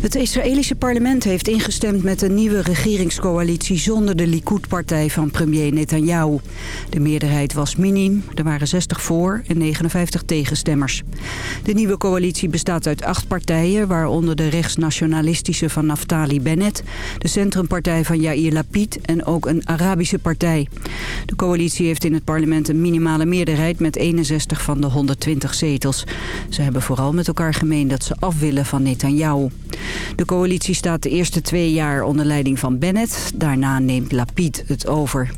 Het Israëlische parlement heeft ingestemd met een nieuwe regeringscoalitie zonder de Likud-partij van premier Netanyahu. De meerderheid was miniem, er waren 60 voor en 59 tegenstemmers. De nieuwe coalitie bestaat uit acht partijen, waaronder de rechtsnationalistische van Naftali Bennett, de centrumpartij van Yair Lapid en ook een Arabische partij. De coalitie heeft in het parlement een minimale meerderheid met 61 van de 120 zetels. Ze hebben vooral met elkaar gemeen dat ze af willen van Netanyahu. De coalitie staat de eerste twee jaar onder leiding van Bennett. Daarna neemt Lapid het over.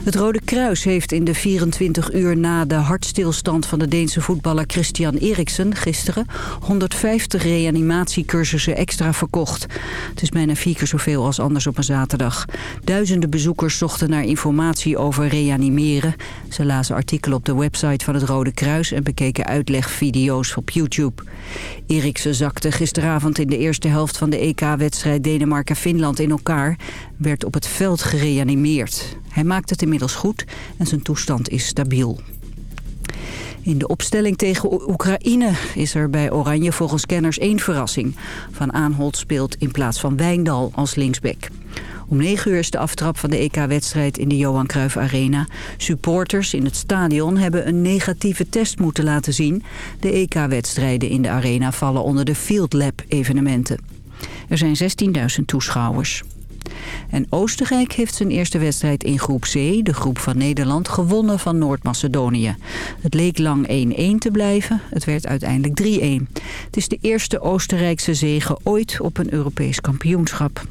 Het Rode Kruis heeft in de 24 uur na de hartstilstand van de Deense voetballer Christian Eriksen gisteren 150 reanimatiecursussen extra verkocht. Het is bijna vier keer zoveel als anders op een zaterdag. Duizenden bezoekers zochten naar informatie over reanimeren. Ze lazen artikelen op de website van het Rode Kruis en bekeken uitlegvideo's op YouTube. Eriksen zakte gisteravond in de eerste helft van de EK-wedstrijd Denemarken-Finland in elkaar. Werd op het veld gereanimeerd. Hij maakt het inmiddels goed en zijn toestand is stabiel. In de opstelling tegen Oekraïne is er bij Oranje volgens kenners één verrassing. Van Aanholt speelt in plaats van Wijndal als linksback. Om 9 uur is de aftrap van de EK-wedstrijd in de Johan Cruijff Arena. Supporters in het stadion hebben een negatieve test moeten laten zien. De EK-wedstrijden in de arena vallen onder de Field Lab evenementen. Er zijn 16.000 toeschouwers. En Oostenrijk heeft zijn eerste wedstrijd in groep C, de groep van Nederland, gewonnen van Noord-Macedonië. Het leek lang 1-1 te blijven, het werd uiteindelijk 3-1. Het is de eerste Oostenrijkse zege ooit op een Europees kampioenschap.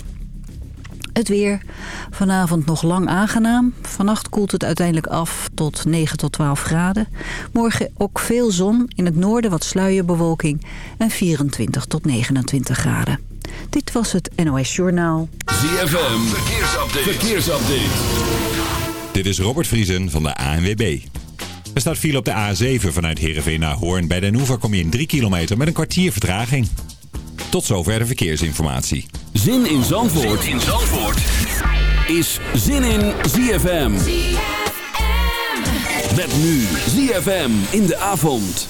Het weer. Vanavond nog lang aangenaam. Vannacht koelt het uiteindelijk af tot 9 tot 12 graden. Morgen ook veel zon. In het noorden wat sluierbewolking. En 24 tot 29 graden. Dit was het NOS Journaal. ZFM. Verkeersupdate. Verkeersupdate. Dit is Robert Vriesen van de ANWB. Er staat file op de A7 vanuit Heerenveen naar Hoorn. Bij Den Hoever kom je in 3 kilometer met een kwartier vertraging. Tot zover de verkeersinformatie. Zin in Zandvoort, zin in Zandvoort. is Zin in ZFM. Met nu ZFM in de avond.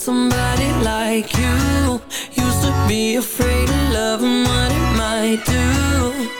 Somebody like you. Used to be afraid of love and what it might do.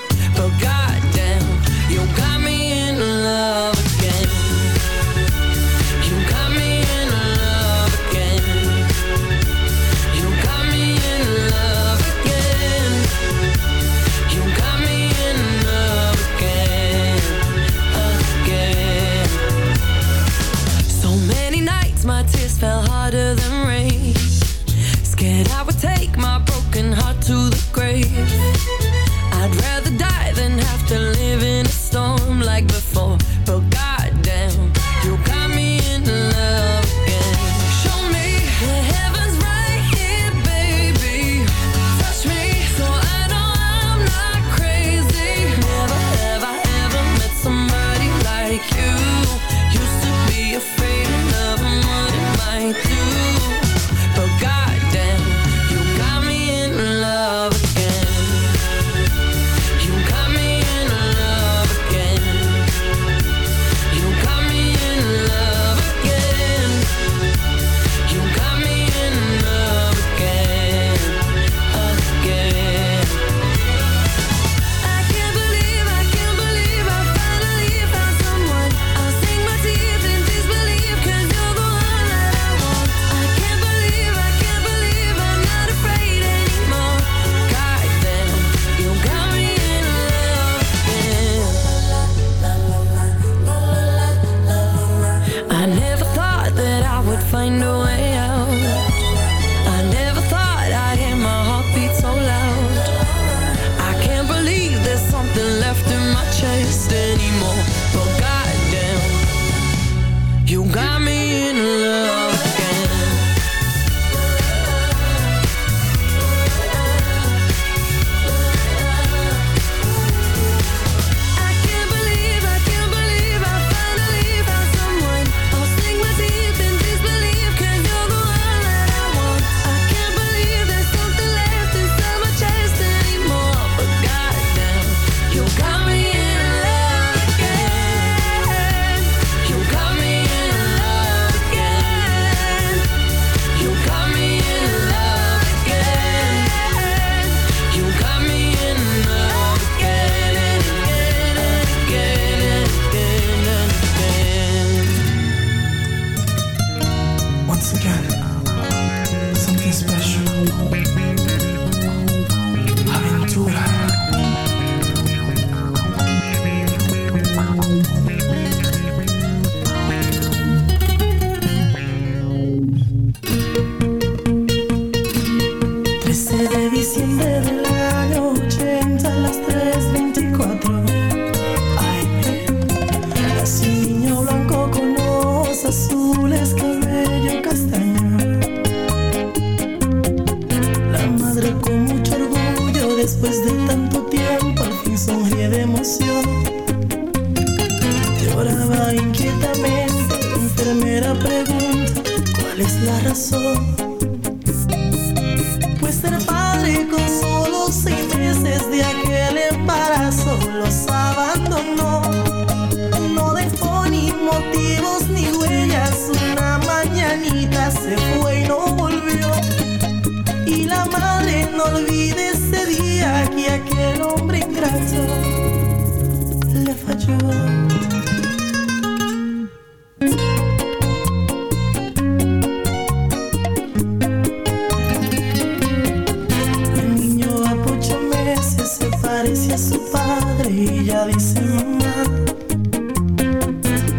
ella dice mamá.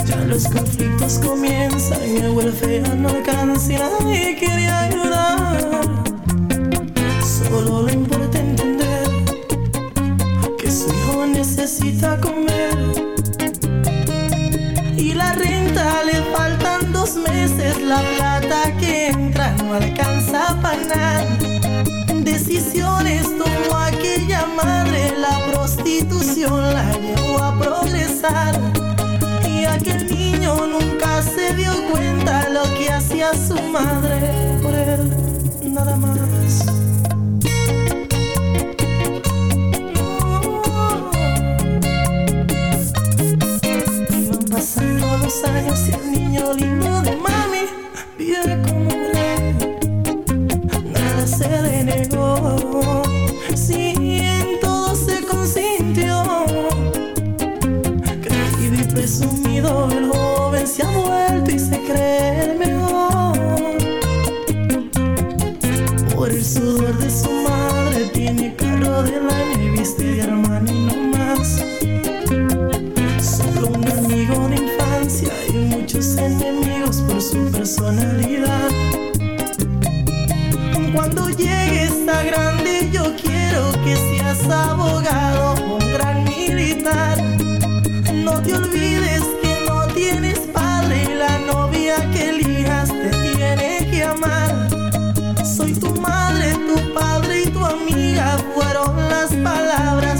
Ya los conflictos comienzan y el welfare no alcanza y nadie quiere ayudar. Solo le importa entender que su hijo necesita comer. Y la renta le faltan dos meses, la plata que entra no alcanza para nada decisiones tomó aquella madre, la prostitución la llevó a progresar. Y aquel niño nunca se dio cuenta lo que hacía su madre por él, nada más. Pasando los años y el niño lindo es abogado, un gran militar. No te olvides que no tienes padre y la novia que elijas te tiene que amar. Soy tu madre, tu padre y tu amiga fueron las palabras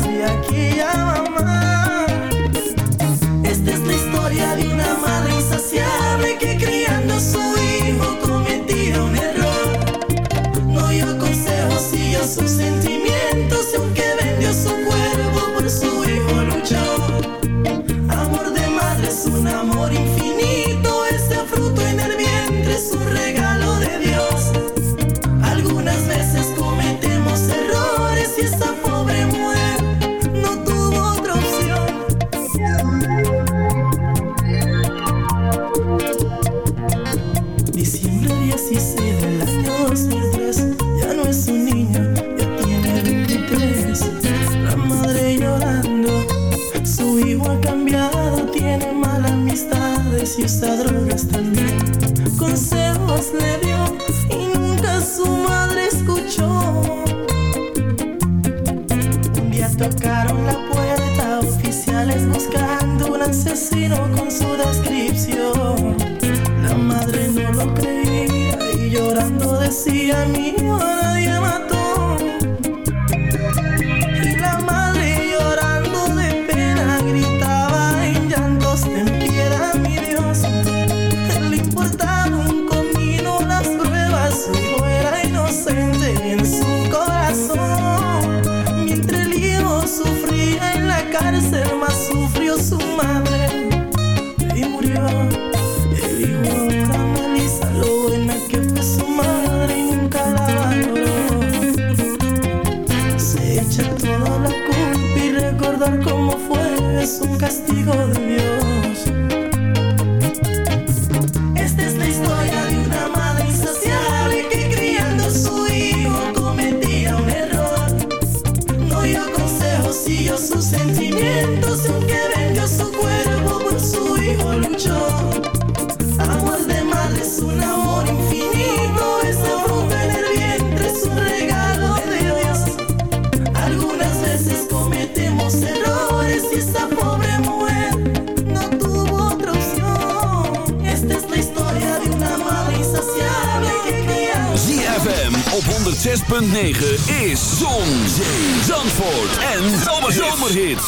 106.9 is Zon, Zee, Zandvoort en Zomerhits.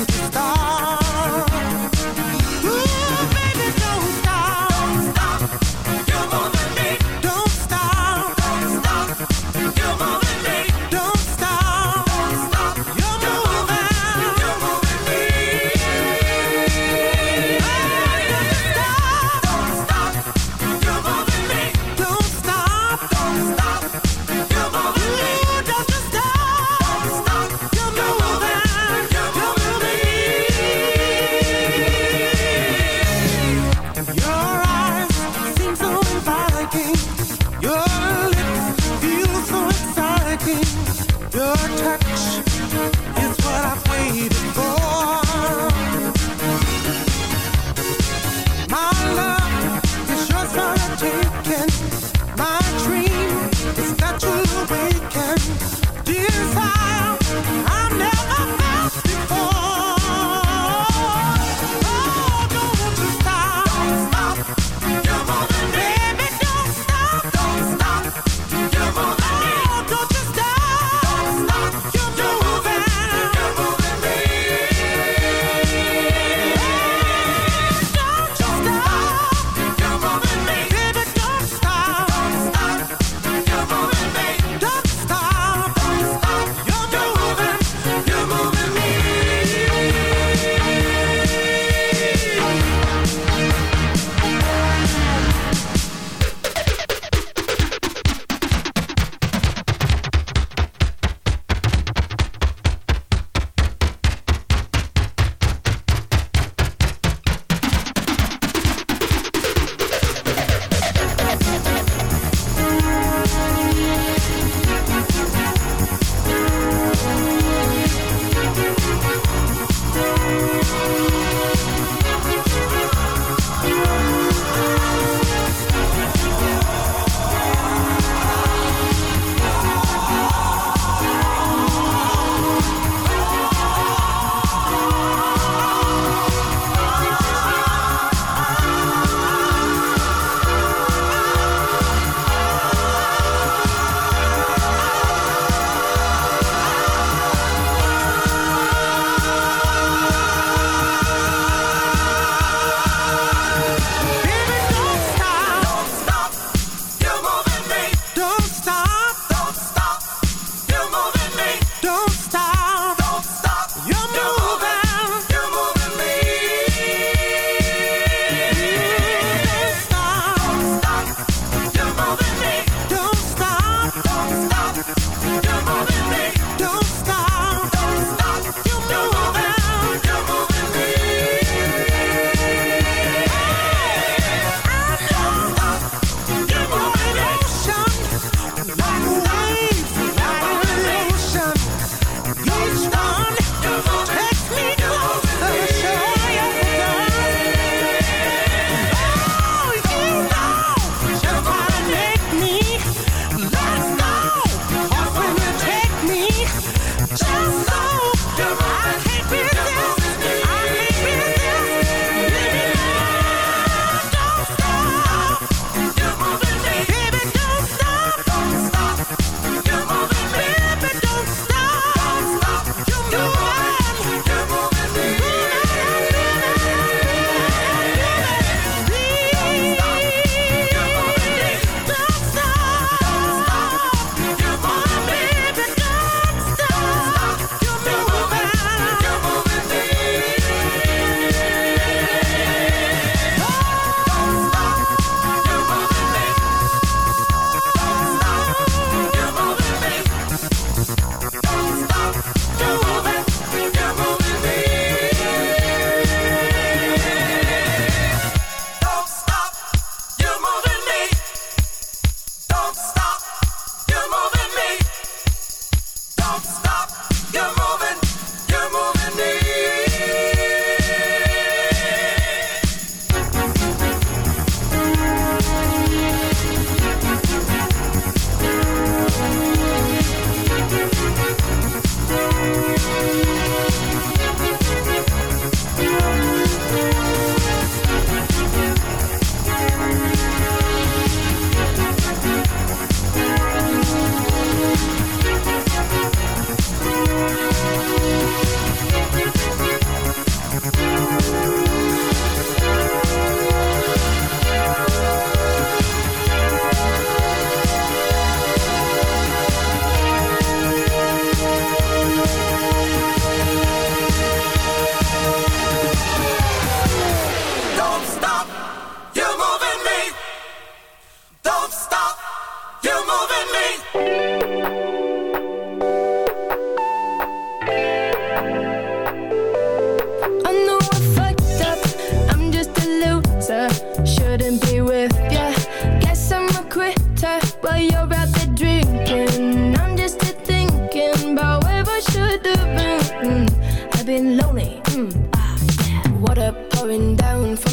A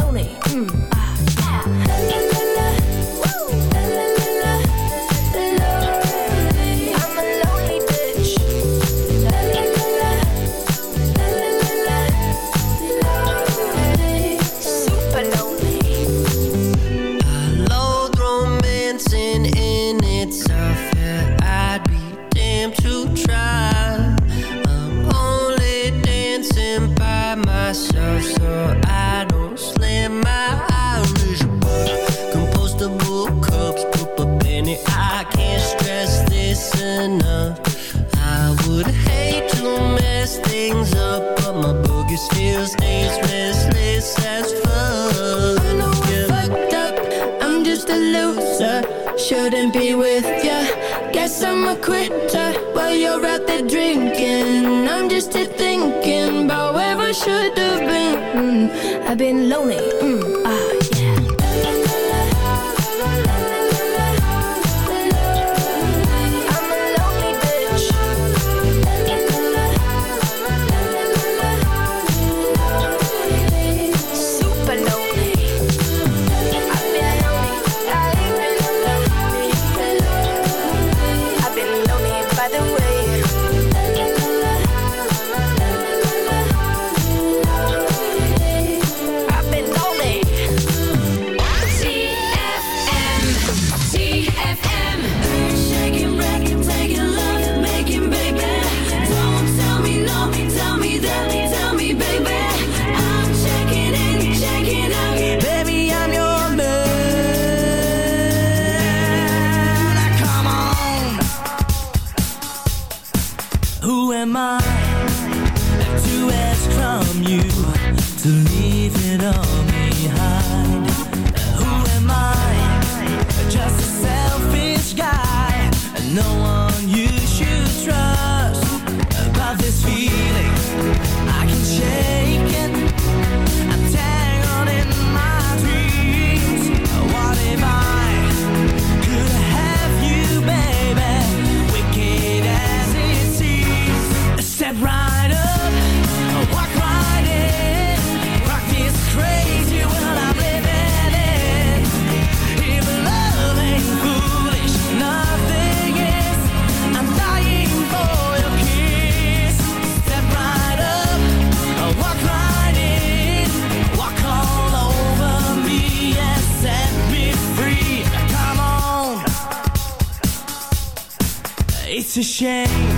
lonely. Who am I to ask from you to leave it all behind? Who am I? Just a selfish guy, no one. a shame.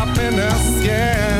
Happiness, yeah.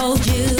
Hold you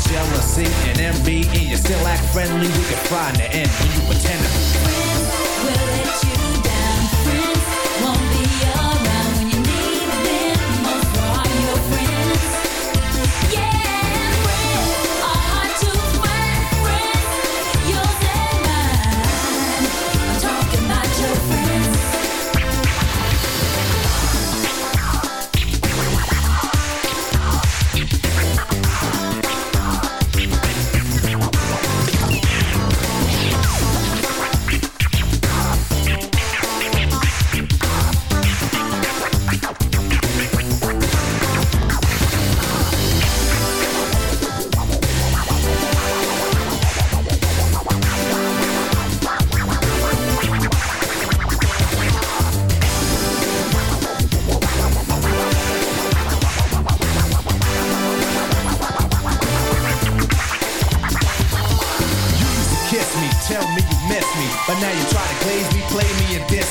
Jealousy and envy, and you still act friendly, you can in the end when you pretend to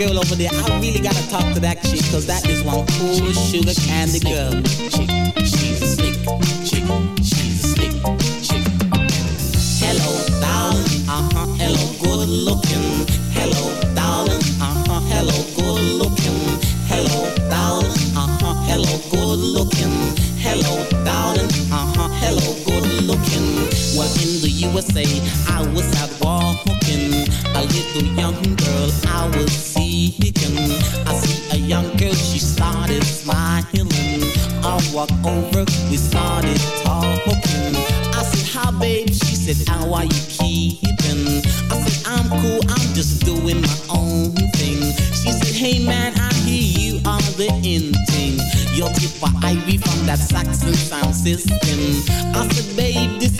girl over there? I really gotta talk to that chick, cause that is one cool sugar candy girl. Chick, she's a slick chick, she's a slick chick. Hello, darling, uh-huh, hello, good looking. Hello, darling, uh-huh, hello, good looking. Hello, darling, uh-huh, hello, good looking. Hello, darling, uh-huh, hello, good looking. Well, in the USA, I was out walking. A little young girl I was seeking. I see a young girl, she started smiling. I walk over, we started talking. I said, hi babe, she said, how are you keeping? I said, I'm cool, I'm just doing my own thing. She said, hey man, I hear you are the in. Your tip for Ivy from that Saxon sound system. I said, babe, this is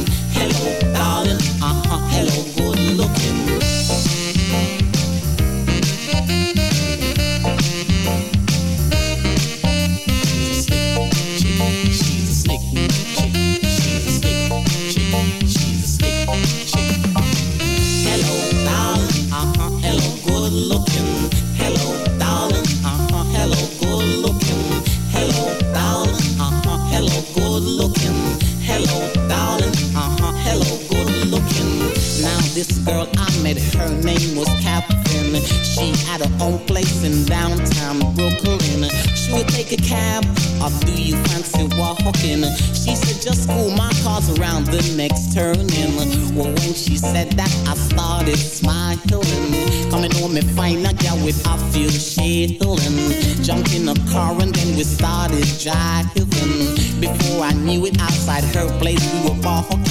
Or do you fancy walking? She said, just school my car's around the next turning. Well, when she said that, I started smiling. Coming home and find a girl with I feel shilling. Jumped in a car and then we started driving. Before I knew it, outside her place we were walking.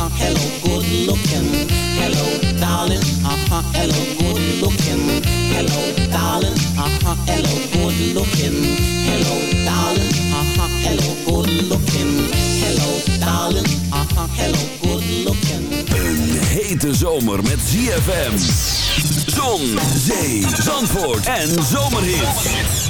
uh-huh, hello, good looking. Hello, darling, uh-huh, hello, good looking. Hello, darling, uh-huh, hello, good looking. Hello, darling, uh-huh, hello, good looking. Hello, darling, uh-huh, hello, good looking. Een hete zomer met ZFM. Zon, zee, zandvoort en zomerhits.